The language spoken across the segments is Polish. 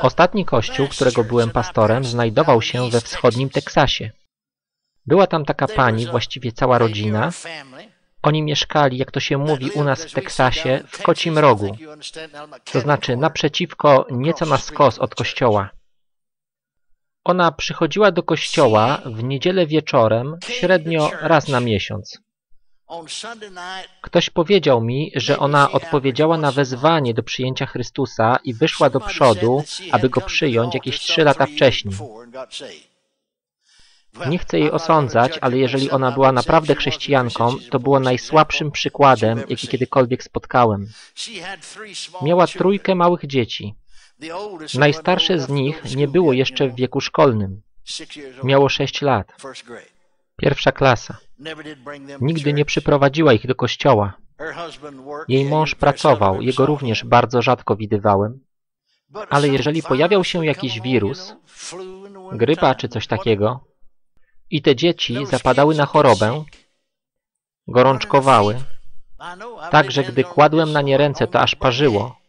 Ostatni kościół, którego byłem pastorem, znajdował się we wschodnim Teksasie. Była tam taka pani, właściwie cała rodzina. Oni mieszkali, jak to się mówi u nas w Teksasie, w kocim rogu, to znaczy naprzeciwko, nieco na skos od kościoła. Ona przychodziła do kościoła w niedzielę wieczorem, średnio raz na miesiąc. Ktoś powiedział mi, że ona odpowiedziała na wezwanie do przyjęcia Chrystusa i wyszła do przodu, aby go przyjąć jakieś trzy lata wcześniej. Nie chcę jej osądzać, ale jeżeli ona była naprawdę chrześcijanką, to było najsłabszym przykładem, jaki kiedykolwiek spotkałem. Miała trójkę małych dzieci. Najstarsze z nich nie było jeszcze w wieku szkolnym. Miało sześć lat. Pierwsza klasa. Nigdy nie przyprowadziła ich do kościoła. Jej mąż pracował, jego również bardzo rzadko widywałem. Ale jeżeli pojawiał się jakiś wirus, grypa czy coś takiego, i te dzieci zapadały na chorobę, gorączkowały, tak, że gdy kładłem na nie ręce, to aż parzyło.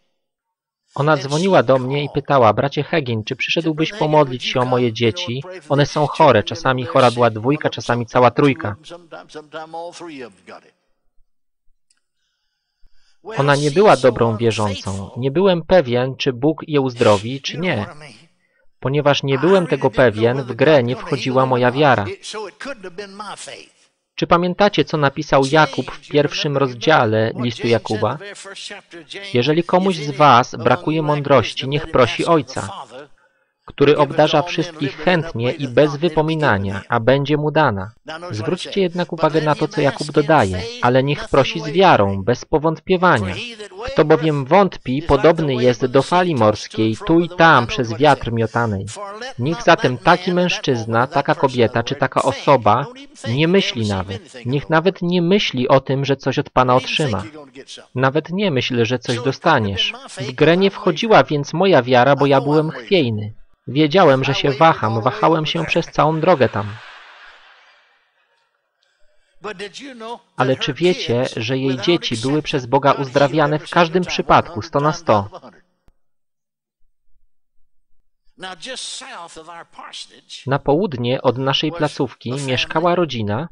Ona dzwoniła do mnie i pytała, bracie Hegin, czy przyszedłbyś pomodlić się o moje dzieci? One są chore, czasami chora była dwójka, czasami cała trójka. Ona nie była dobrą wierzącą. Nie byłem pewien, czy Bóg je uzdrowi, czy nie. Ponieważ nie byłem tego pewien, w grę nie wchodziła moja wiara. Czy pamiętacie, co napisał Jakub w pierwszym rozdziale listu Jakuba? Jeżeli komuś z was brakuje mądrości, niech prosi Ojca, który obdarza wszystkich chętnie i bez wypominania, a będzie mu dana. Zwróćcie jednak uwagę na to, co Jakub dodaje, ale niech prosi z wiarą, bez powątpiewania. Kto bowiem wątpi, podobny jest do fali morskiej, tu i tam przez wiatr miotanej. Niech zatem taki mężczyzna, taka kobieta czy taka osoba nie myśli nawet. Niech nawet nie myśli o tym, że coś od Pana otrzyma. Nawet nie myśl, że coś dostaniesz. W grę nie wchodziła więc moja wiara, bo ja byłem chwiejny. Wiedziałem, że się waham, wahałem się przez całą drogę tam. Ale czy wiecie, że jej dzieci były przez Boga uzdrawiane w każdym przypadku, sto na sto? Na południe od naszej placówki mieszkała rodzina.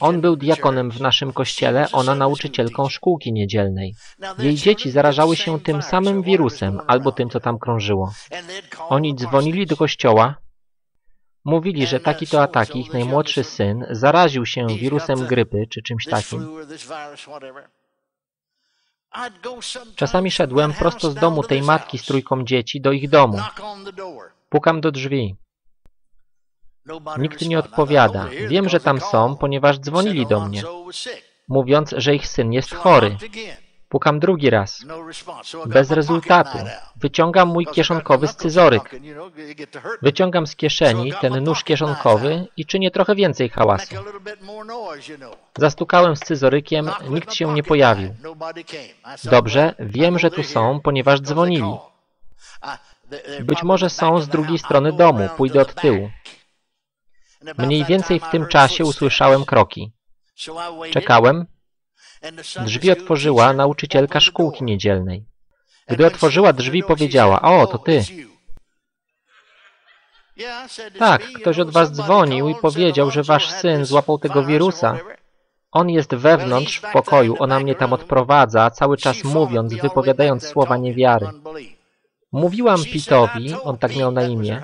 On był diakonem w naszym kościele, ona nauczycielką szkółki niedzielnej. Jej dzieci zarażały się tym samym wirusem albo tym, co tam krążyło. Oni dzwonili do kościoła, mówili, że taki to a taki, ich najmłodszy syn, zaraził się wirusem grypy czy czymś takim. Czasami szedłem prosto z domu tej matki z trójką dzieci do ich domu. Pukam do drzwi. Nikt nie odpowiada. Wiem, że tam są, ponieważ dzwonili do mnie, mówiąc, że ich syn jest chory. Pukam drugi raz. Bez rezultatu. Wyciągam mój kieszonkowy scyzoryk. Wyciągam z kieszeni ten nóż kieszonkowy i czynię trochę więcej hałasu. Zastukałem scyzorykiem, nikt się nie pojawił. Dobrze, wiem, że tu są, ponieważ dzwonili. Być może są z drugiej strony domu, pójdę od tyłu. Mniej więcej w tym czasie usłyszałem kroki. Czekałem, Drzwi otworzyła nauczycielka szkółki niedzielnej. Gdy otworzyła drzwi, powiedziała, o, to ty. Tak, ktoś od was dzwonił i powiedział, że wasz syn złapał tego wirusa. On jest wewnątrz w pokoju, ona mnie tam odprowadza, cały czas mówiąc, wypowiadając słowa niewiary. Mówiłam Pitowi, on tak miał na imię,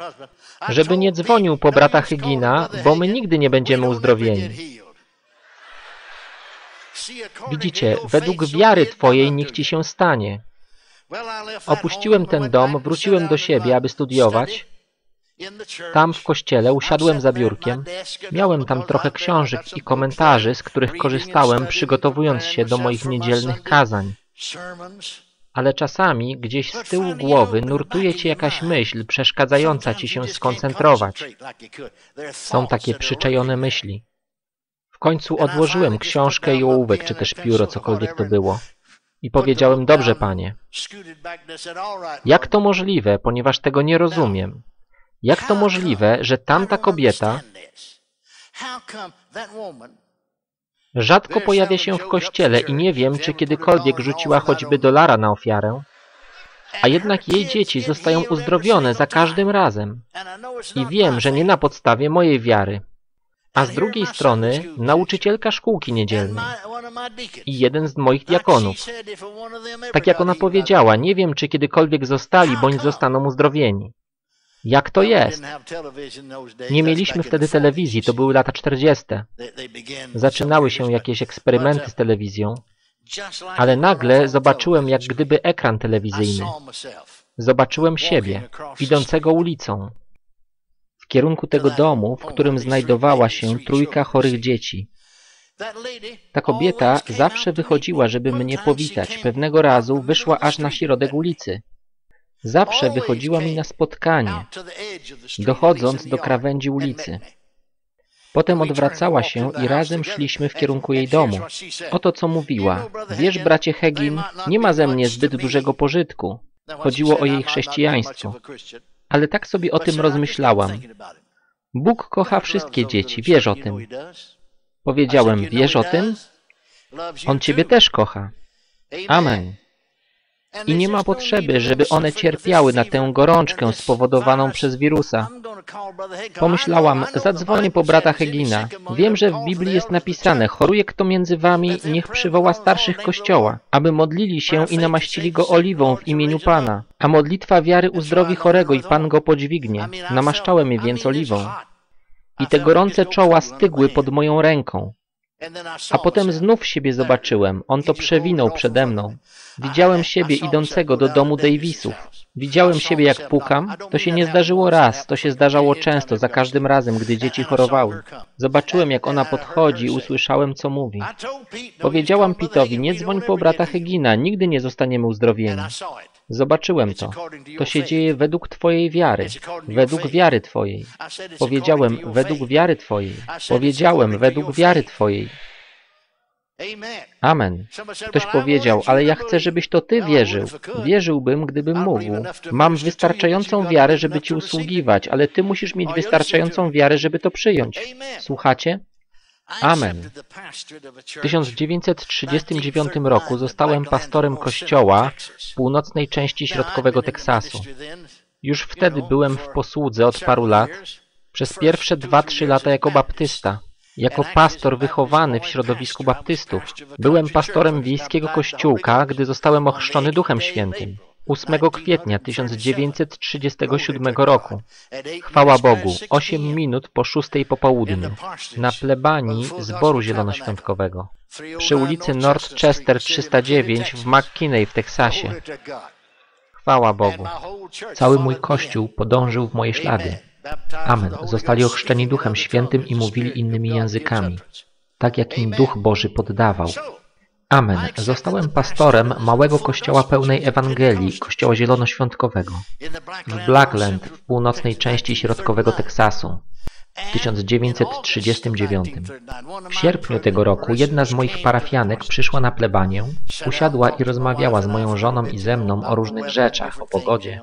żeby nie dzwonił po brata Hygina, bo my nigdy nie będziemy uzdrowieni. Widzicie, według wiary Twojej niech Ci się stanie. Opuściłem ten dom, wróciłem do siebie, aby studiować. Tam w kościele usiadłem za biurkiem. Miałem tam trochę książek i komentarzy, z których korzystałem, przygotowując się do moich niedzielnych kazań. Ale czasami gdzieś z tyłu głowy nurtuje Ci jakaś myśl, przeszkadzająca Ci się skoncentrować. Są takie przyczajone myśli końcu odłożyłem książkę i ołówek, czy też pióro, cokolwiek to było. I powiedziałem, dobrze, panie. Jak to możliwe, ponieważ tego nie rozumiem? Jak to możliwe, że tamta kobieta rzadko pojawia się w kościele i nie wiem, czy kiedykolwiek rzuciła choćby dolara na ofiarę? a jednak jej dzieci zostają uzdrowione za każdym razem. I wiem, że nie na podstawie mojej wiary. A z drugiej strony nauczycielka szkółki niedzielnej i jeden z moich diakonów. Tak jak ona powiedziała, nie wiem, czy kiedykolwiek zostali, bądź zostaną uzdrowieni. Jak to jest? Nie mieliśmy wtedy telewizji, to były lata 40. Zaczynały się jakieś eksperymenty z telewizją, ale nagle zobaczyłem jak gdyby ekran telewizyjny. Zobaczyłem siebie, idącego ulicą, kierunku tego domu, w którym znajdowała się trójka chorych dzieci. Ta kobieta zawsze wychodziła, żeby mnie powitać. Pewnego razu wyszła aż na środek ulicy. Zawsze wychodziła mi na spotkanie, dochodząc do krawędzi ulicy. Potem odwracała się i razem szliśmy w kierunku jej domu. Oto co mówiła. Wiesz, bracie Hegin, nie ma ze mnie zbyt dużego pożytku. Chodziło o jej chrześcijaństwo. Ale tak sobie o tym rozmyślałam. Bóg kocha wszystkie dzieci, wiesz o tym. Powiedziałem, wiesz o tym? On Ciebie też kocha. Amen. I nie ma potrzeby, żeby one cierpiały na tę gorączkę spowodowaną przez wirusa. Pomyślałam, zadzwonię po brata Hegina. Wiem, że w Biblii jest napisane, choruje kto między wami, niech przywoła starszych kościoła, aby modlili się i namaścili go oliwą w imieniu Pana. A modlitwa wiary uzdrowi chorego i Pan go podźwignie. Namaszczałem je więc oliwą. I te gorące czoła stygły pod moją ręką. A potem znów siebie zobaczyłem. On to przewinął przede mną. Widziałem siebie idącego do domu Davisów. Widziałem siebie jak pukam. To się nie zdarzyło raz, to się zdarzało często, za każdym razem, gdy dzieci chorowały. Zobaczyłem jak ona podchodzi usłyszałem co mówi. Powiedziałam Pitowi, nie dzwoń po brata Hegina, nigdy nie zostaniemy uzdrowieni. Zobaczyłem to. To się dzieje według Twojej wiary. Według wiary Twojej. Powiedziałem, według wiary Twojej. Powiedziałem, według wiary Twojej. Amen. Ktoś powiedział, ale ja chcę, żebyś to Ty wierzył. Wierzyłbym, gdybym mógł. Mam wystarczającą wiarę, żeby Ci usługiwać, ale Ty musisz mieć wystarczającą wiarę, żeby to przyjąć. Słuchacie? Amen. W 1939 roku zostałem pastorem kościoła w północnej części środkowego Teksasu. Już wtedy byłem w posłudze od paru lat, przez pierwsze dwa-trzy lata jako baptysta. Jako pastor wychowany w środowisku baptystów. Byłem pastorem wiejskiego kościółka, gdy zostałem ochrzczony Duchem Świętym. 8 kwietnia 1937 roku. Chwała Bogu, 8 minut po 6 po południu, na plebanii Zboru Zielonoświątkowego, przy ulicy North Chester 309 w McKinney w Teksasie. Chwała Bogu. Cały mój kościół podążył w moje ślady. Amen. Zostali ochrzczeni Duchem Świętym i mówili innymi językami, tak jak im Duch Boży poddawał. Amen. Zostałem pastorem małego kościoła pełnej Ewangelii, kościoła zielonoświątkowego w Blackland w północnej części środkowego Teksasu w 1939. W sierpniu tego roku jedna z moich parafianek przyszła na plebanię, usiadła i rozmawiała z moją żoną i ze mną o różnych rzeczach, o pogodzie.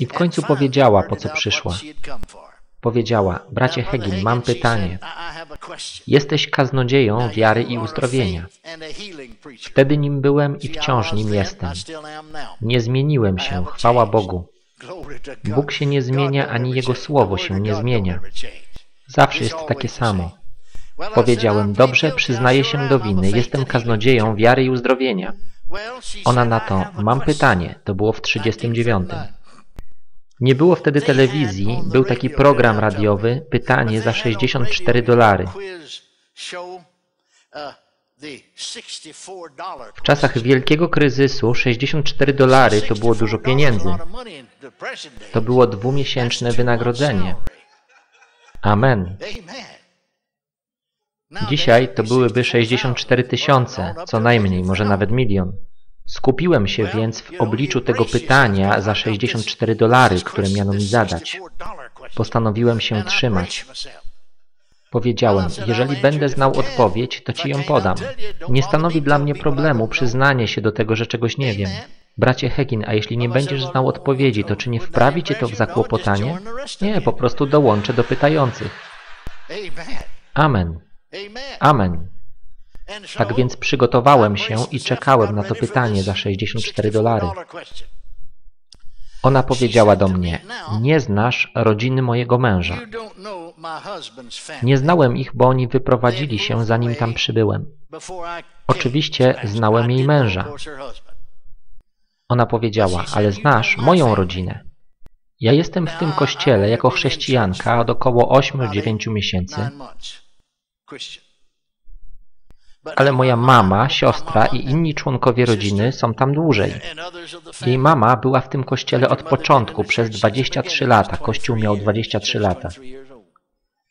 I w końcu powiedziała, po co przyszła. Powiedziała, bracie Hegin, mam pytanie. Jesteś kaznodzieją wiary i uzdrowienia. Wtedy nim byłem i wciąż nim jestem. Nie zmieniłem się, chwała Bogu. Bóg się nie zmienia, ani Jego Słowo się nie zmienia. Zawsze jest takie samo. Powiedziałem, dobrze, przyznaję się do winy, jestem kaznodzieją wiary i uzdrowienia. Ona na to, mam pytanie, to było w 39. Nie było wtedy telewizji, był taki program radiowy, pytanie za 64 dolary. W czasach wielkiego kryzysu 64 dolary to było dużo pieniędzy. To było dwumiesięczne wynagrodzenie. Amen. Dzisiaj to byłyby 64 tysiące, co najmniej, może nawet milion. Skupiłem się więc w obliczu tego pytania za 64 dolary, które miano mi zadać. Postanowiłem się trzymać. Powiedziałem, jeżeli będę znał odpowiedź, to ci ją podam. Nie stanowi dla mnie problemu przyznanie się do tego, że czegoś nie wiem. Bracie Hekin, a jeśli nie będziesz znał odpowiedzi, to czy nie wprawi cię to w zakłopotanie? Nie, po prostu dołączę do pytających. Amen. Amen. Tak więc przygotowałem się i czekałem na to pytanie za 64 dolary. Ona powiedziała do mnie, nie znasz rodziny mojego męża. Nie znałem ich, bo oni wyprowadzili się, zanim tam przybyłem. Oczywiście znałem jej męża. Ona powiedziała, ale znasz moją rodzinę. Ja jestem w tym kościele jako chrześcijanka od około 8-9 miesięcy, ale moja mama, siostra i inni członkowie rodziny są tam dłużej. Jej mama była w tym kościele od początku, przez 23 lata. Kościół miał 23 lata.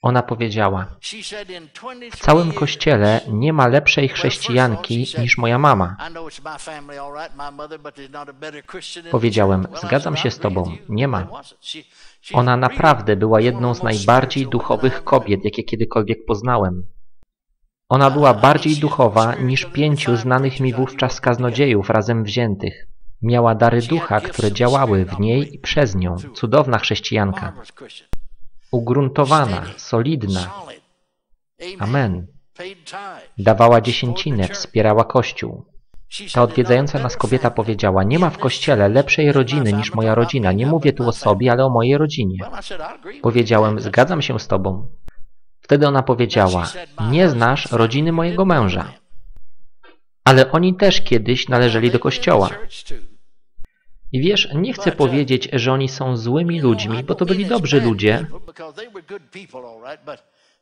Ona powiedziała, w całym kościele nie ma lepszej chrześcijanki niż moja mama. Powiedziałem, zgadzam się z tobą, nie ma. Ona naprawdę była jedną z najbardziej duchowych kobiet, jakie kiedykolwiek poznałem. Ona była bardziej duchowa niż pięciu znanych mi wówczas kaznodziejów razem wziętych. Miała dary ducha, które działały w niej i przez nią. Cudowna chrześcijanka. Ugruntowana, solidna. Amen. Dawała dziesięcinę, wspierała Kościół. Ta odwiedzająca nas kobieta powiedziała, nie ma w Kościele lepszej rodziny niż moja rodzina. Nie mówię tu o sobie, ale o mojej rodzinie. Powiedziałem, zgadzam się z tobą. Wtedy ona powiedziała, nie znasz rodziny mojego męża. Ale oni też kiedyś należeli do kościoła. I wiesz, nie chcę powiedzieć, że oni są złymi ludźmi, bo to byli dobrzy ludzie,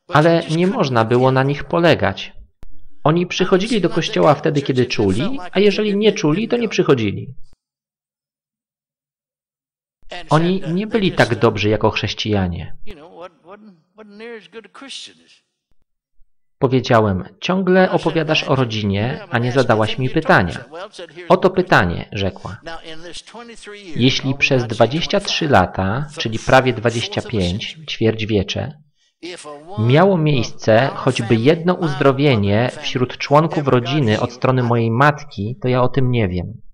ale nie można było na nich polegać. Oni przychodzili do kościoła wtedy, kiedy czuli, a jeżeli nie czuli, to nie przychodzili. Oni nie byli tak dobrzy jako chrześcijanie. Powiedziałem, ciągle opowiadasz o rodzinie, a nie zadałaś mi pytania. Oto pytanie, rzekła. Jeśli przez 23 lata, czyli prawie 25, ćwierćwiecze, miało miejsce choćby jedno uzdrowienie wśród członków rodziny od strony mojej matki, to ja o tym nie wiem.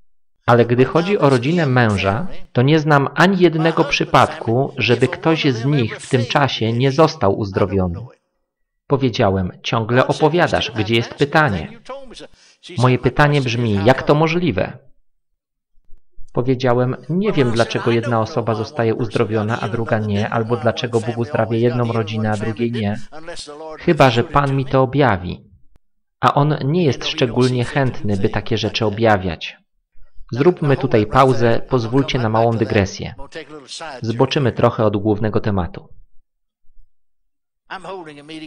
Ale gdy chodzi o rodzinę męża, to nie znam ani jednego przypadku, żeby ktoś z nich w tym czasie nie został uzdrowiony. Powiedziałem, ciągle opowiadasz, gdzie jest pytanie. Moje pytanie brzmi, jak to możliwe? Powiedziałem, nie wiem dlaczego jedna osoba zostaje uzdrowiona, a druga nie, albo dlaczego Bóg uzdrawia jedną rodzinę, a drugiej nie. Chyba, że Pan mi to objawi. A On nie jest szczególnie chętny, by takie rzeczy objawiać. Zróbmy tutaj pauzę, pozwólcie na małą dygresję. Zboczymy trochę od głównego tematu.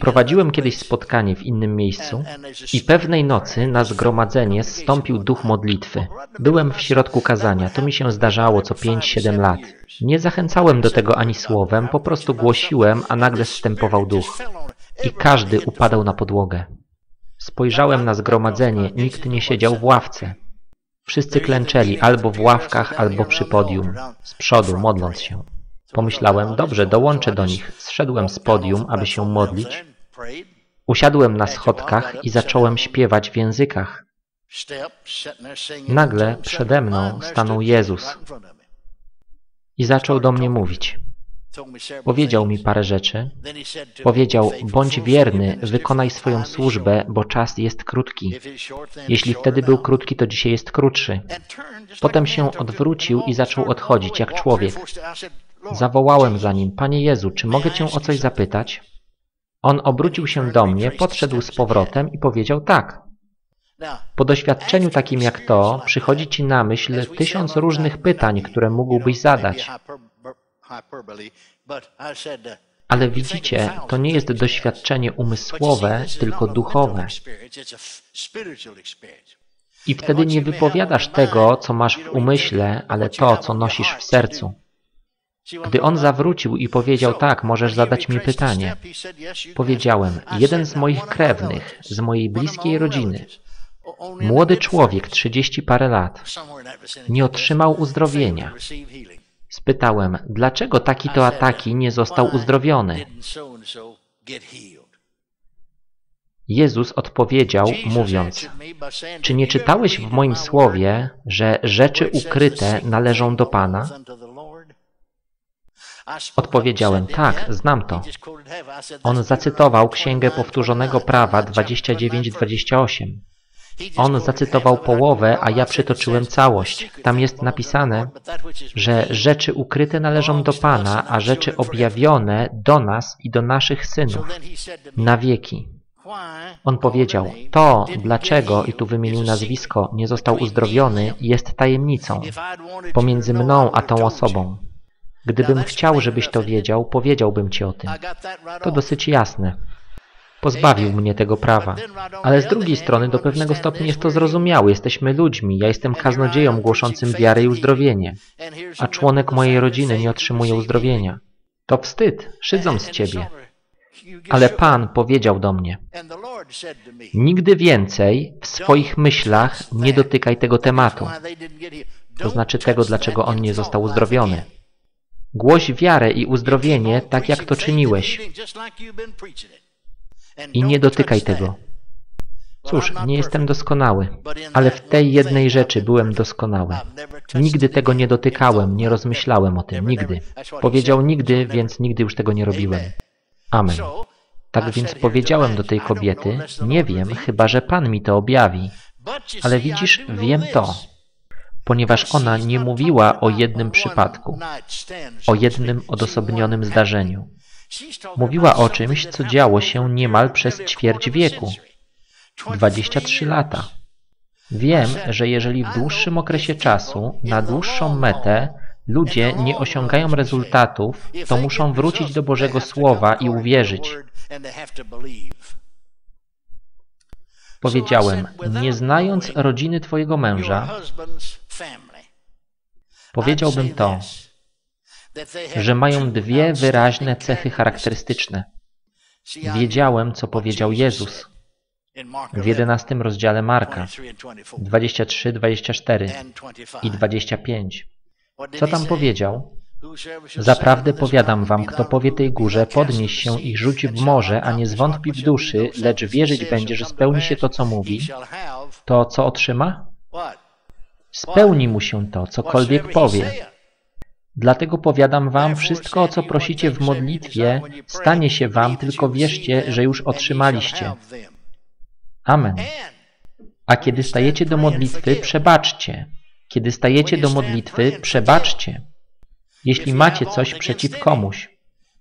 Prowadziłem kiedyś spotkanie w innym miejscu i pewnej nocy na zgromadzenie zstąpił duch modlitwy. Byłem w środku kazania, to mi się zdarzało co 5-7 lat. Nie zachęcałem do tego ani słowem, po prostu głosiłem, a nagle zstępował duch. I każdy upadał na podłogę. Spojrzałem na zgromadzenie, nikt nie siedział w ławce. Wszyscy klęczeli albo w ławkach, albo przy podium, z przodu, modląc się. Pomyślałem, dobrze, dołączę do nich. Zszedłem z podium, aby się modlić. Usiadłem na schodkach i zacząłem śpiewać w językach. Nagle przede mną stanął Jezus i zaczął do mnie mówić. Powiedział mi parę rzeczy. Powiedział, bądź wierny, wykonaj swoją służbę, bo czas jest krótki. Jeśli wtedy był krótki, to dzisiaj jest krótszy. Potem się odwrócił i zaczął odchodzić jak człowiek. Zawołałem za nim, Panie Jezu, czy mogę Cię o coś zapytać? On obrócił się do mnie, podszedł z powrotem i powiedział tak. Po doświadczeniu takim jak to, przychodzi Ci na myśl tysiąc różnych pytań, które mógłbyś zadać. Ale widzicie, to nie jest doświadczenie umysłowe, tylko duchowe. I wtedy nie wypowiadasz tego, co masz w umyśle, ale to, co nosisz w sercu. Gdy on zawrócił i powiedział, tak, możesz zadać mi pytanie, powiedziałem, jeden z moich krewnych, z mojej bliskiej rodziny, młody człowiek, trzydzieści parę lat, nie otrzymał uzdrowienia. Spytałem, dlaczego taki to ataki nie został uzdrowiony? Jezus odpowiedział, mówiąc, czy nie czytałeś w moim słowie, że rzeczy ukryte należą do Pana? Odpowiedziałem, tak, znam to. On zacytował Księgę Powtórzonego Prawa 29-28. On zacytował połowę, a ja przytoczyłem całość. Tam jest napisane, że rzeczy ukryte należą do Pana, a rzeczy objawione do nas i do naszych synów na wieki. On powiedział, to, dlaczego, i tu wymienił nazwisko, nie został uzdrowiony, jest tajemnicą pomiędzy mną a tą osobą. Gdybym chciał, żebyś to wiedział, powiedziałbym ci o tym. To dosyć jasne. Pozbawił mnie tego prawa. Ale z drugiej strony do pewnego stopnia jest to zrozumiałe. Jesteśmy ludźmi. Ja jestem kaznodzieją głoszącym wiarę i uzdrowienie. A członek mojej rodziny nie otrzymuje uzdrowienia. To wstyd. Szydzą z ciebie. Ale Pan powiedział do mnie, nigdy więcej w swoich myślach nie dotykaj tego tematu, to znaczy tego, dlaczego on nie został uzdrowiony. Głoś wiarę i uzdrowienie tak, jak to czyniłeś i nie dotykaj tego. Cóż, nie jestem doskonały, ale w tej jednej rzeczy byłem doskonały. Nigdy tego nie dotykałem, nie rozmyślałem o tym, nigdy. Powiedział nigdy, więc nigdy już tego nie robiłem. Amen. Tak więc powiedziałem do tej kobiety, nie wiem, chyba że Pan mi to objawi. Ale widzisz, wiem to, ponieważ ona nie mówiła o jednym przypadku, o jednym odosobnionym zdarzeniu. Mówiła o czymś, co działo się niemal przez ćwierć wieku. 23 lata. Wiem, że jeżeli w dłuższym okresie czasu, na dłuższą metę, ludzie nie osiągają rezultatów, to muszą wrócić do Bożego Słowa i uwierzyć. Powiedziałem, nie znając rodziny Twojego męża, powiedziałbym to, że mają dwie wyraźne cechy charakterystyczne. Wiedziałem, co powiedział Jezus w 11 rozdziale Marka 23, 24 i 25. Co tam powiedział? Zaprawdę powiadam wam, kto powie tej górze, podnieś się i rzuć w morze, a nie zwątpi w duszy, lecz wierzyć będzie, że spełni się to, co mówi, to co otrzyma? Spełni mu się to, cokolwiek powie. Dlatego powiadam wam, wszystko, o co prosicie w modlitwie, stanie się wam, tylko wierzcie, że już otrzymaliście. Amen. A kiedy stajecie do modlitwy, przebaczcie. Kiedy stajecie do modlitwy, przebaczcie. Jeśli macie coś przeciw komuś,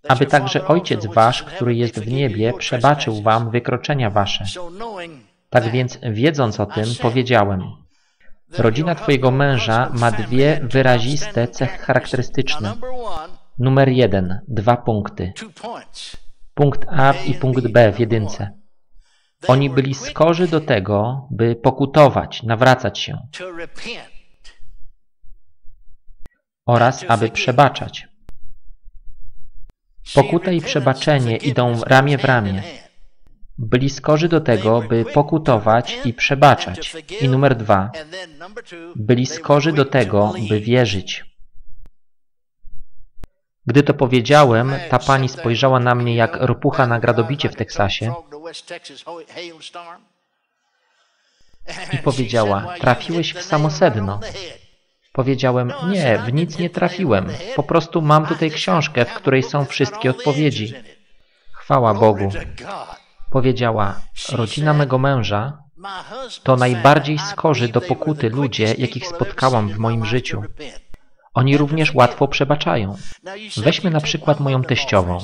aby także Ojciec Wasz, który jest w niebie, przebaczył Wam wykroczenia Wasze. Tak więc, wiedząc o tym, powiedziałem, rodzina Twojego męża ma dwie wyraziste cechy charakterystyczne. Numer jeden, dwa punkty. Punkt A i punkt B w jedynce. Oni byli skorzy do tego, by pokutować, nawracać się oraz aby przebaczać. Pokuta i przebaczenie idą ramię w ramię. Byli skorzy do tego, by pokutować i przebaczać. I numer dwa, byli skorzy do tego, by wierzyć. Gdy to powiedziałem, ta pani spojrzała na mnie jak ropucha na gradobicie w Teksasie i powiedziała, trafiłeś w samo sedno. Powiedziałem, nie, w nic nie trafiłem. Po prostu mam tutaj książkę, w której są wszystkie odpowiedzi. Chwała Bogu. Powiedziała, rodzina mego męża to najbardziej skorzy do pokuty ludzie, jakich spotkałam w moim życiu. Oni również łatwo przebaczają. Weźmy na przykład moją teściową.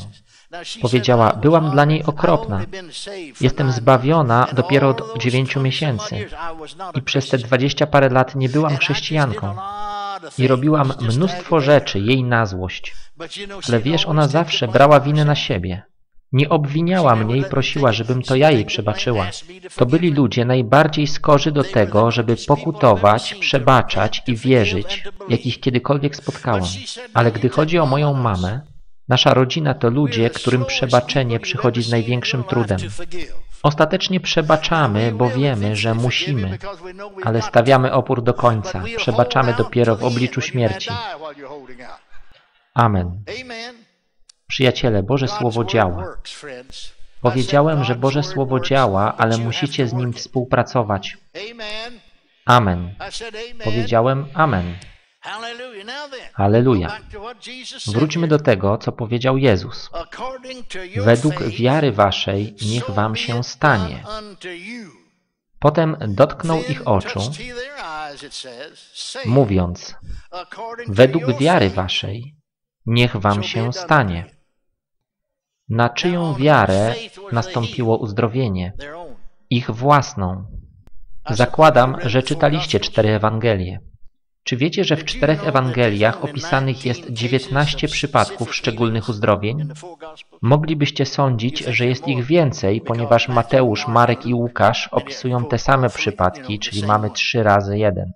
Powiedziała, byłam dla niej okropna. Jestem zbawiona dopiero od dziewięciu miesięcy i przez te dwadzieścia parę lat nie byłam chrześcijanką. I robiłam mnóstwo rzeczy jej na złość. Ale wiesz, ona zawsze brała winę na siebie. Nie obwiniała mnie i prosiła, żebym to ja jej przebaczyła. To byli ludzie najbardziej skorzy do tego, żeby pokutować, przebaczać i wierzyć, jakich kiedykolwiek spotkałam. Ale gdy chodzi o moją mamę, nasza rodzina to ludzie, którym przebaczenie przychodzi z największym trudem. Ostatecznie przebaczamy, bo wiemy, że musimy, ale stawiamy opór do końca. Przebaczamy dopiero w obliczu śmierci. Amen. Przyjaciele, Boże Słowo działa. Powiedziałem, że Boże Słowo działa, ale musicie z nim współpracować. Amen. Powiedziałem Amen. Halleluja. Wróćmy do tego, co powiedział Jezus. Według wiary waszej niech wam się stanie. Potem dotknął ich oczu, mówiąc, według wiary waszej niech wam się stanie. Na czyją wiarę nastąpiło uzdrowienie? Ich własną. Zakładam, że czytaliście cztery Ewangelie. Czy wiecie, że w czterech Ewangeliach opisanych jest 19 przypadków szczególnych uzdrowień? Moglibyście sądzić, że jest ich więcej, ponieważ Mateusz, Marek i Łukasz opisują te same przypadki, czyli mamy trzy razy jeden.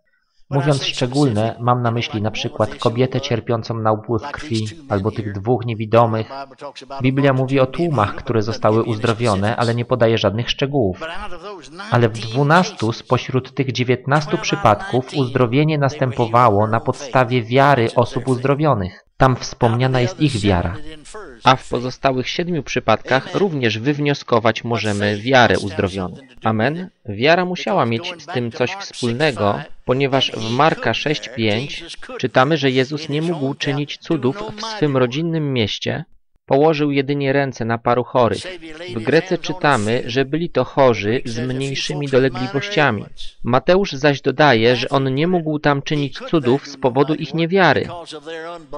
Mówiąc szczególne, mam na myśli na przykład kobietę cierpiącą na upływ krwi, albo tych dwóch niewidomych. Biblia mówi o tłumach, które zostały uzdrowione, ale nie podaje żadnych szczegółów. Ale w dwunastu spośród tych dziewiętnastu przypadków uzdrowienie następowało na podstawie wiary osób uzdrowionych. Tam wspomniana jest ich wiara. A w pozostałych siedmiu przypadkach również wywnioskować możemy wiarę uzdrowionych. Amen? Wiara musiała mieć z tym coś wspólnego, ponieważ w Marka 6:5 czytamy, że Jezus nie mógł czynić cudów w swym rodzinnym mieście, Położył jedynie ręce na paru chorych. W Grece czytamy, że byli to chorzy z mniejszymi dolegliwościami. Mateusz zaś dodaje, że on nie mógł tam czynić cudów z powodu ich niewiary.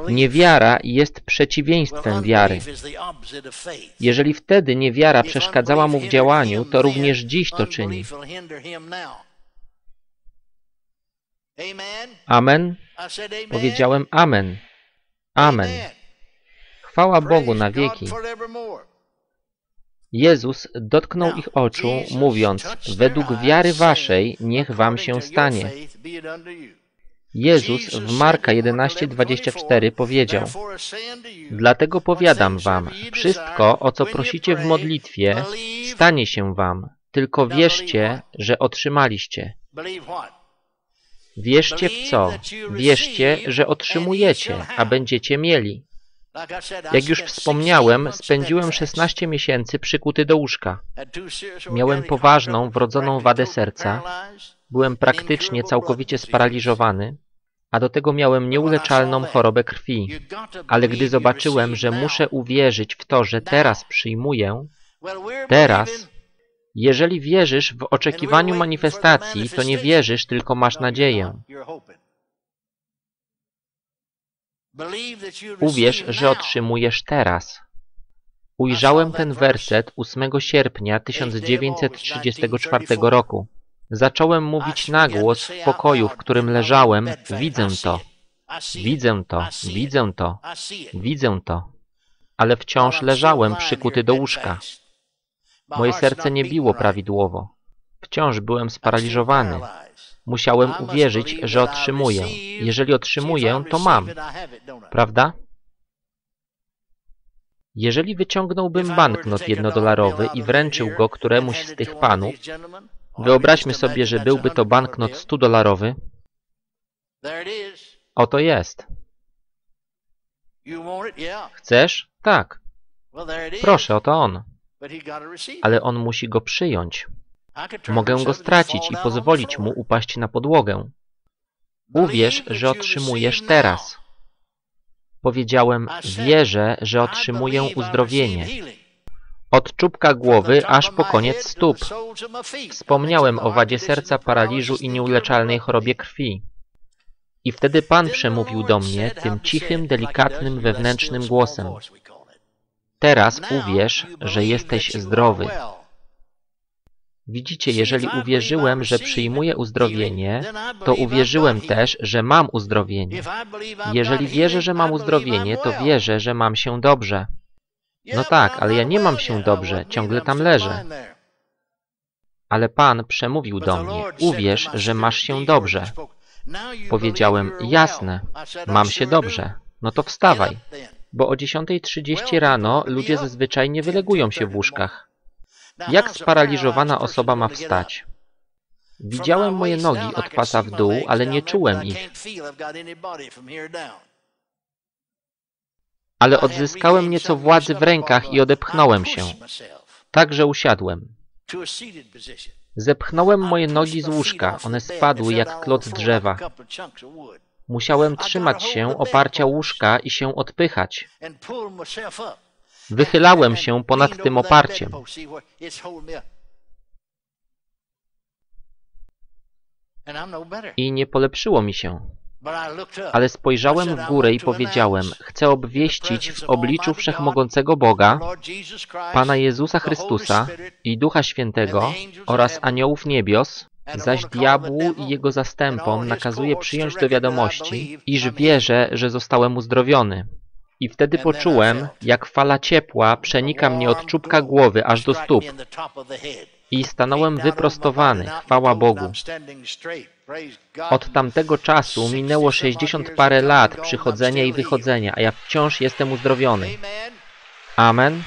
Niewiara jest przeciwieństwem wiary. Jeżeli wtedy niewiara przeszkadzała mu w działaniu, to również dziś to czyni. Amen? Powiedziałem Amen. Amen. Chwała Bogu na wieki. Jezus dotknął ich oczu, mówiąc, według wiary waszej niech wam się stanie. Jezus w Marka 11:24 powiedział: Dlatego powiadam wam, wszystko, o co prosicie w modlitwie, stanie się wam, tylko wierzcie, że otrzymaliście. Wierzcie w co? Wierzcie, że otrzymujecie, a będziecie mieli. Jak już wspomniałem, spędziłem 16 miesięcy przykuty do łóżka. Miałem poważną, wrodzoną wadę serca, byłem praktycznie całkowicie sparaliżowany, a do tego miałem nieuleczalną chorobę krwi. Ale gdy zobaczyłem, że muszę uwierzyć w to, że teraz przyjmuję, teraz, jeżeli wierzysz w oczekiwaniu manifestacji, to nie wierzysz, tylko masz nadzieję. Uwierz, że otrzymujesz teraz. Ujrzałem ten werset 8 sierpnia 1934 roku. Zacząłem mówić na głos w pokoju, w którym leżałem. Widzę to. Widzę to. Widzę to. Widzę to. Ale wciąż leżałem przykuty do łóżka. Moje serce nie biło prawidłowo. Wciąż byłem sparaliżowany. Musiałem uwierzyć, że otrzymuję. Jeżeli otrzymuję, to mam. Prawda? Jeżeli wyciągnąłbym banknot jednodolarowy i wręczył go któremuś z tych panów, wyobraźmy sobie, że byłby to banknot 100-dolarowy. Oto jest. Chcesz? Tak. Proszę, oto on. Ale on musi go przyjąć. Mogę go stracić i pozwolić mu upaść na podłogę. Uwierz, że otrzymujesz teraz. Powiedziałem, wierzę, że otrzymuję uzdrowienie. Od czubka głowy aż po koniec stóp. Wspomniałem o wadzie serca, paraliżu i nieuleczalnej chorobie krwi. I wtedy Pan przemówił do mnie tym cichym, delikatnym, wewnętrznym głosem. Teraz uwierz, że jesteś zdrowy. Widzicie, jeżeli uwierzyłem, że przyjmuję uzdrowienie, to uwierzyłem też, że mam uzdrowienie. Jeżeli wierzę, że mam uzdrowienie, to wierzę, że mam się dobrze. No tak, ale ja nie mam się dobrze, ciągle tam leżę. Ale Pan przemówił do mnie, uwierz, że masz się dobrze. Powiedziałem, jasne, mam się dobrze. No to wstawaj, bo o 10.30 rano ludzie zazwyczaj nie wylegują się w łóżkach. Jak sparaliżowana osoba ma wstać? Widziałem moje nogi od pasa w dół, ale nie czułem ich. Ale odzyskałem nieco władzy w rękach i odepchnąłem się. Także usiadłem. Zepchnąłem moje nogi z łóżka. One spadły jak klot drzewa. Musiałem trzymać się oparcia łóżka i się odpychać. Wychylałem się ponad tym oparciem. I nie polepszyło mi się. Ale spojrzałem w górę i powiedziałem, chcę obwieścić w obliczu Wszechmogącego Boga, Pana Jezusa Chrystusa i Ducha Świętego oraz aniołów niebios, zaś diabłu i jego zastępom nakazuję przyjąć do wiadomości, iż wierzę, że zostałem uzdrowiony. I wtedy poczułem, jak fala ciepła przenika mnie od czubka głowy aż do stóp. I stanąłem wyprostowany, chwała Bogu. Od tamtego czasu minęło sześćdziesiąt parę lat przychodzenia i wychodzenia, a ja wciąż jestem uzdrowiony. Amen.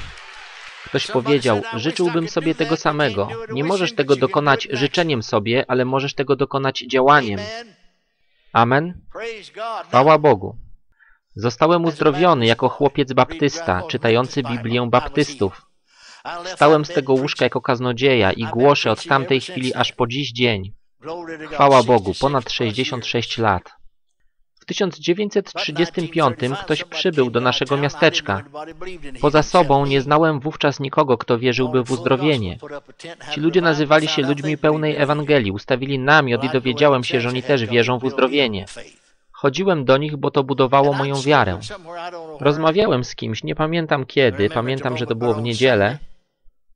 Ktoś powiedział, życzyłbym sobie tego samego. Nie możesz tego dokonać życzeniem sobie, ale możesz tego dokonać działaniem. Amen. Chwała Bogu. Zostałem uzdrowiony jako chłopiec baptysta, czytający Biblię baptystów. Stałem z tego łóżka jako kaznodzieja i głoszę od tamtej chwili aż po dziś dzień. Chwała Bogu, ponad 66 lat. W 1935 ktoś przybył do naszego miasteczka. Poza sobą nie znałem wówczas nikogo, kto wierzyłby w uzdrowienie. Ci ludzie nazywali się ludźmi pełnej Ewangelii, ustawili namiot i dowiedziałem się, że oni też wierzą w uzdrowienie. Chodziłem do nich, bo to budowało moją wiarę. Rozmawiałem z kimś, nie pamiętam kiedy, pamiętam, że to było w niedzielę.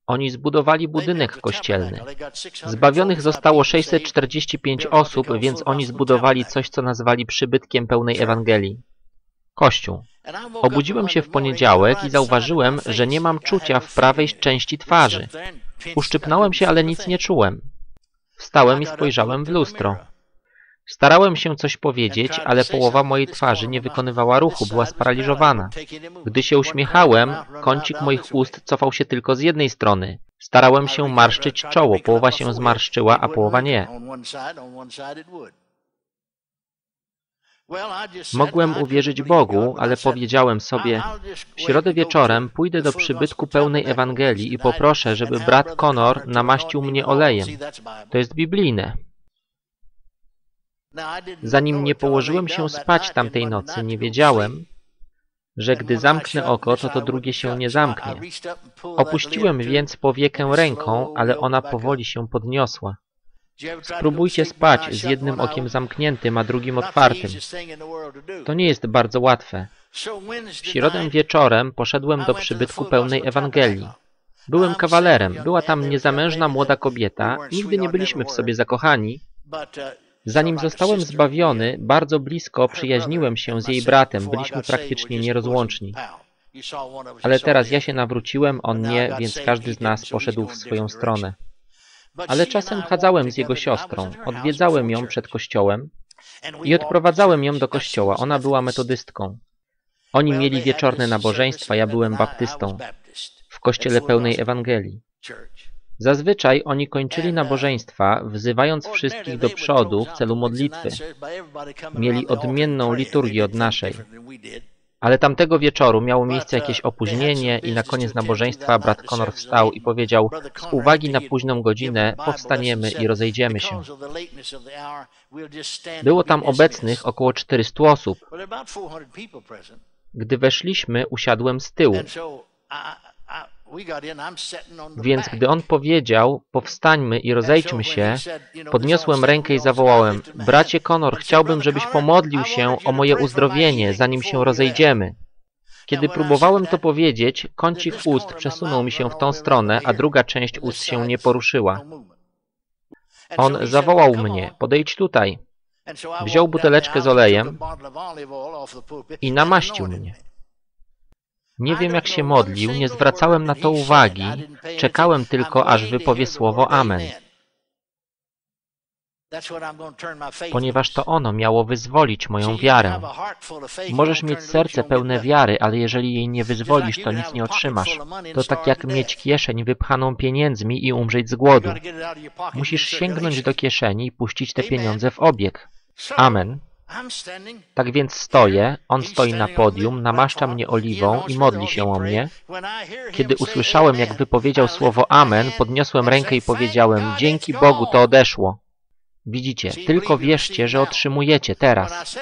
Oni zbudowali budynek kościelny. Zbawionych zostało 645 osób, więc oni zbudowali coś, co nazwali przybytkiem pełnej Ewangelii. Kościół. Obudziłem się w poniedziałek i zauważyłem, że nie mam czucia w prawej części twarzy. Uszczypnąłem się, ale nic nie czułem. Wstałem i spojrzałem w lustro. Starałem się coś powiedzieć, ale połowa mojej twarzy nie wykonywała ruchu, była sparaliżowana. Gdy się uśmiechałem, kącik moich ust cofał się tylko z jednej strony. Starałem się marszczyć czoło, połowa się zmarszczyła, a połowa nie. Mogłem uwierzyć Bogu, ale powiedziałem sobie, w środę wieczorem pójdę do przybytku pełnej Ewangelii i poproszę, żeby brat Conor namaścił mnie olejem. To jest biblijne. Zanim nie położyłem się spać tamtej nocy, nie wiedziałem, że gdy zamknę oko, to to drugie się nie zamknie. Opuściłem więc powiekę ręką, ale ona powoli się podniosła. Spróbujcie spać z jednym okiem zamkniętym, a drugim otwartym. To nie jest bardzo łatwe. W środę wieczorem poszedłem do przybytku pełnej Ewangelii. Byłem kawalerem, była tam niezamężna młoda kobieta, nigdy nie byliśmy w sobie zakochani, Zanim zostałem zbawiony, bardzo blisko przyjaźniłem się z jej bratem, byliśmy praktycznie nierozłączni. Ale teraz ja się nawróciłem, on nie, więc każdy z nas poszedł w swoją stronę. Ale czasem chadzałem z jego siostrą, odwiedzałem ją przed kościołem i odprowadzałem ją do kościoła. Ona była metodystką. Oni mieli wieczorne nabożeństwa, ja byłem baptystą w kościele pełnej Ewangelii. Zazwyczaj oni kończyli nabożeństwa, wzywając wszystkich do przodu w celu modlitwy. Mieli odmienną liturgię od naszej. Ale tamtego wieczoru miało miejsce jakieś opóźnienie i na koniec nabożeństwa brat Conor wstał i powiedział z uwagi na późną godzinę powstaniemy i rozejdziemy się. Było tam obecnych około 400 osób. Gdy weszliśmy, usiadłem z tyłu. Więc gdy on powiedział, powstańmy i rozejdźmy się, podniosłem rękę i zawołałem, bracie Konor, chciałbym, żebyś pomodlił się o moje uzdrowienie, zanim się rozejdziemy. Kiedy próbowałem to powiedzieć, kącik ust przesunął mi się w tą stronę, a druga część ust się nie poruszyła. On zawołał mnie, podejdź tutaj. Wziął buteleczkę z olejem i namaścił mnie. Nie wiem, jak się modlił, nie zwracałem na to uwagi, czekałem tylko, aż wypowie słowo Amen. Ponieważ to ono miało wyzwolić moją wiarę. Możesz mieć serce pełne wiary, ale jeżeli jej nie wyzwolisz, to nic nie otrzymasz. To tak jak mieć kieszeń wypchaną pieniędzmi i umrzeć z głodu. Musisz sięgnąć do kieszeni i puścić te pieniądze w obieg. Amen. Tak więc stoję, on stoi na podium, namaszcza mnie oliwą i modli się o mnie. Kiedy usłyszałem, jak wypowiedział słowo Amen, podniosłem rękę i powiedziałem, dzięki Bogu to odeszło. Widzicie, tylko wierzcie, że otrzymujecie teraz.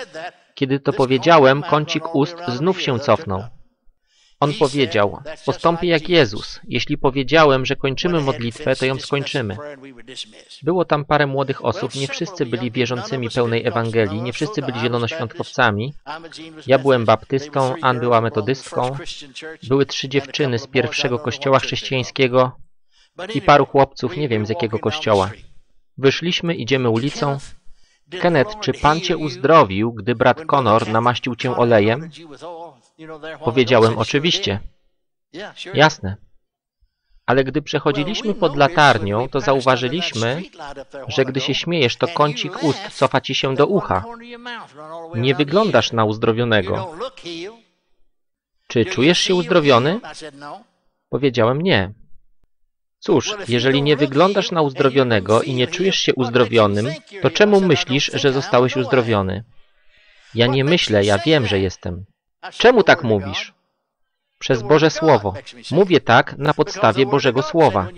Kiedy to powiedziałem, kącik ust znów się cofnął. On powiedział, postąpię jak Jezus. Jeśli powiedziałem, że kończymy modlitwę, to ją skończymy. Było tam parę młodych osób, nie wszyscy byli wierzącymi pełnej Ewangelii, nie wszyscy byli zielonoświątkowcami. Ja byłem baptystą, Ann była metodystką. Były trzy dziewczyny z pierwszego kościoła chrześcijańskiego i paru chłopców, nie wiem z jakiego kościoła. Wyszliśmy, idziemy ulicą. Kenneth, czy pan cię uzdrowił, gdy brat Conor namaścił cię olejem? Powiedziałem oczywiście. Jasne. Ale gdy przechodziliśmy pod latarnią, to zauważyliśmy, że gdy się śmiejesz, to kącik ust cofa ci się do ucha. Nie wyglądasz na uzdrowionego. Czy czujesz się uzdrowiony? Powiedziałem nie. Cóż, jeżeli nie wyglądasz na uzdrowionego i nie czujesz się uzdrowionym, to czemu myślisz, że zostałeś uzdrowiony? Ja nie myślę, ja wiem, że jestem. Czemu tak mówisz? Przez Boże Słowo. Mówię tak na podstawie Bożego Słowa.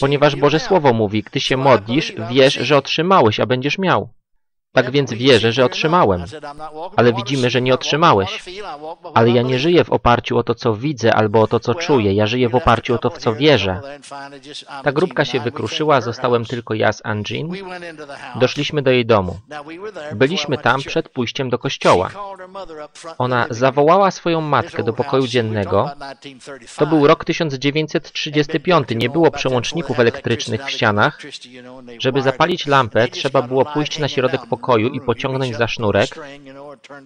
Ponieważ Boże Słowo mówi, gdy się modlisz, wiesz, że otrzymałeś, a będziesz miał. Tak więc wierzę, że otrzymałem. Ale widzimy, że nie otrzymałeś. Ale ja nie żyję w oparciu o to, co widzę albo o to, co czuję. Ja żyję w oparciu o to, w co wierzę. Ta grupka się wykruszyła, zostałem tylko ja z Anjin. Doszliśmy do jej domu. Byliśmy tam przed pójściem do kościoła. Ona zawołała swoją matkę do pokoju dziennego. To był rok 1935. Nie było przełączników elektrycznych w ścianach. Żeby zapalić lampę, trzeba było pójść na środek pokoju pokoju i pociągnąć za sznurek,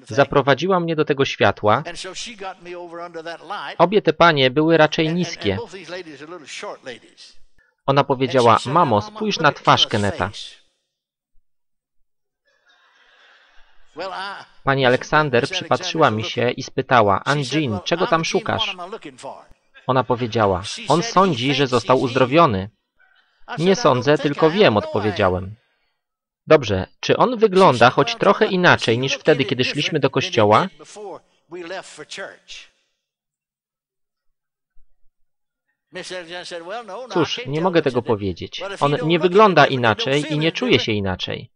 zaprowadziła mnie do tego światła. Obie te panie były raczej niskie. Ona powiedziała, mamo, spójrz na twarz Keneta. Pani Aleksander przypatrzyła mi się i spytała, Anjin, czego tam szukasz? Ona powiedziała, on sądzi, że został uzdrowiony. Nie sądzę, tylko wiem, odpowiedziałem. Dobrze, czy on wygląda choć trochę inaczej niż wtedy, kiedy szliśmy do kościoła? Cóż, nie mogę tego powiedzieć. On nie wygląda inaczej i nie czuje się inaczej.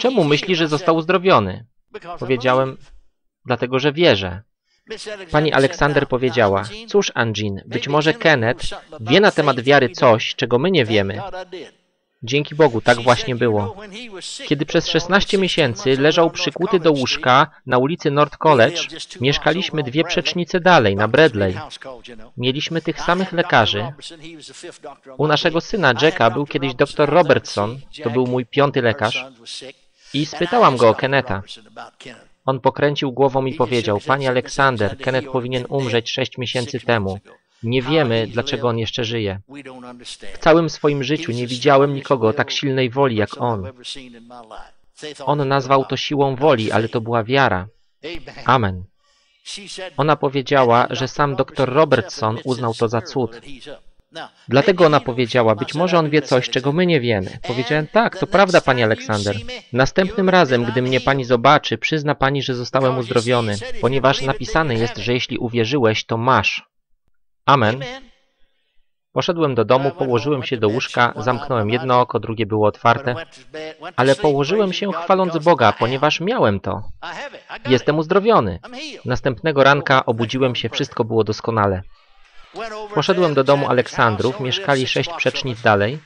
Czemu myśli, że został uzdrowiony? Powiedziałem, dlatego że wierzę. Pani Aleksander powiedziała, cóż Anjin, być może Kenneth wie na temat wiary coś, czego my nie wiemy. Dzięki Bogu, tak właśnie było. Kiedy przez 16 miesięcy leżał przykuty do łóżka na ulicy North College, mieszkaliśmy dwie przecznice dalej, na Bradley. Mieliśmy tych samych lekarzy. U naszego syna Jacka był kiedyś dr Robertson, to był mój piąty lekarz, i spytałam go o Keneta. On pokręcił głową i powiedział, Pani Aleksander, Kenneth powinien umrzeć sześć miesięcy temu. Nie wiemy, dlaczego on jeszcze żyje. W całym swoim życiu nie widziałem nikogo tak silnej woli jak on. On nazwał to siłą woli, ale to była wiara. Amen. Ona powiedziała, że sam dr Robertson uznał to za cud. Dlatego ona powiedziała, być może on wie coś, czego my nie wiemy. Powiedziałem, tak, to prawda, pani Aleksander. Następnym razem, gdy mnie pani zobaczy, przyzna pani, że zostałem uzdrowiony, ponieważ napisane jest, że jeśli uwierzyłeś, to masz. Amen. Poszedłem do domu, położyłem się do łóżka, zamknąłem jedno oko, drugie było otwarte, ale położyłem się chwaląc Boga, ponieważ miałem to. Jestem uzdrowiony. Następnego ranka obudziłem się, wszystko było doskonale. Poszedłem do domu Aleksandrów, mieszkali sześć przecznic dalej.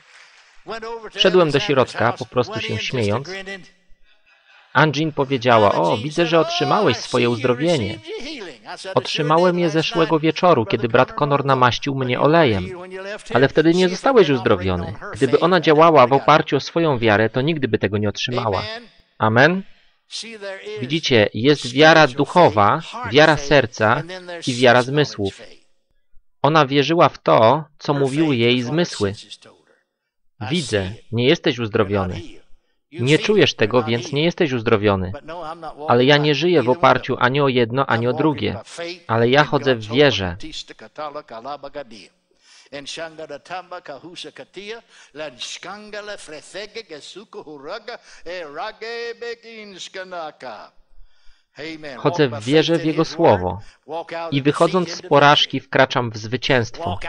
Wszedłem do środka, po prostu się śmiejąc. Anjin powiedziała, o, widzę, że otrzymałeś swoje uzdrowienie. Otrzymałem je zeszłego wieczoru, kiedy brat Conor namaścił mnie olejem. Ale wtedy nie zostałeś uzdrowiony. Gdyby ona działała w oparciu o swoją wiarę, to nigdy by tego nie otrzymała. Amen? Widzicie, jest wiara duchowa, wiara serca i wiara zmysłów. Ona wierzyła w to, co mówiły jej zmysły. Widzę, nie jesteś uzdrowiony. Nie czujesz tego, więc nie jesteś uzdrowiony. Ale ja nie żyję w oparciu ani o jedno, ani o drugie. Ale ja chodzę w wierze. Chodzę w wierze w Jego Słowo. I wychodząc z porażki wkraczam w zwycięstwo,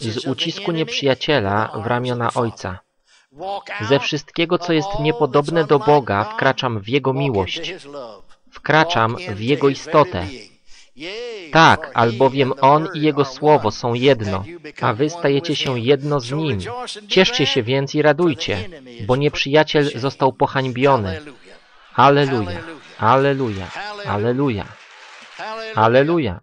z ucisku nieprzyjaciela w ramiona Ojca. Ze wszystkiego, co jest niepodobne do Boga, wkraczam w Jego miłość. Wkraczam w Jego istotę. Tak, albowiem On i Jego Słowo są jedno, a wy stajecie się jedno z Nim. Cieszcie się więc i radujcie, bo nieprzyjaciel został pohańbiony. Alleluja, Alleluja, Alleluja, Alleluja.